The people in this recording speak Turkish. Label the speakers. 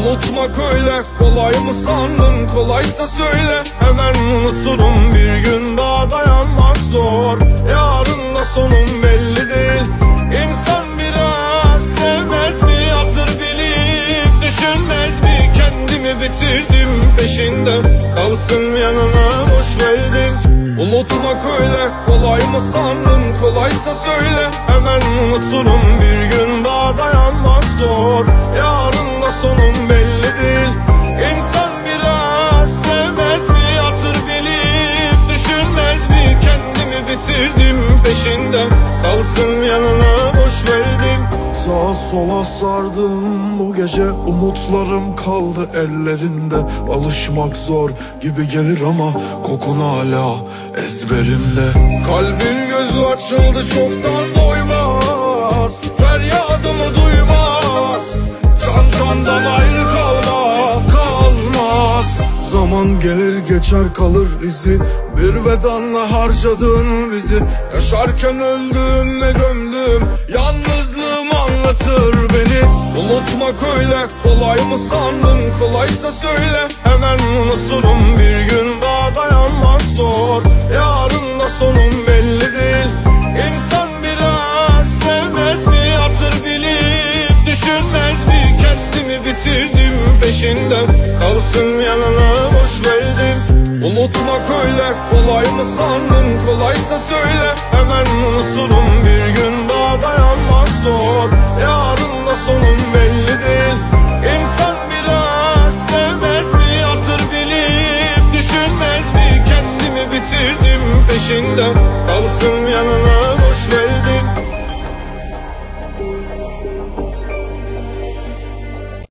Speaker 1: Unutmak öyle kolay mı sandın? Kolaysa söyle Hemen unuturum. Bir gün daha dayanmak zor. Yarın da sonum belli değil. İnsan biraz sevmez mi? Hatır bilip Düşünmez mi? Kendimi bitirdim peşinde. Kalsın yanına boş verdim Unutmak öyle kolay mı sandın? Kolaysa söyle Hemen unuturum. Bir gün daha dayanmak zor. Yarın verdim.
Speaker 2: Sağa sola sardım. Bu gece Umutlarım kaldı ellerinde. Alışmak zor gibi gelir ama Kokun hala ezberimde.
Speaker 1: Kalbin gözü açıldı çoktan doymaz
Speaker 2: Zaman gelir geçer kalır izi. Bir vedanla harcadın bizi.
Speaker 1: Yaşarken öldüm ve gömdüm. Yalnızlığım anlatır beni. Unutmak öyle kolay mı sandın? Kolaysa söyle. Hemen unuturum. Bir gün daha dayanmak zor. Yarın da sonum belli değil. İnsan biraz sevmez mi? Hatır bilip Düşünmez mi? Kendimi bitirdim peşinden. Kalsın yanına verdim Unutmak öyle kolay mı sandın? Kolaysa söyle Hemen unuturum. Bir gün daha dayanmak zor. Yarın da sonum belli değil. İnsan biraz sevmez mi? Hatır bilip Düşünmez mi? Kendimi bitirdim peşinden. Kalsın yanına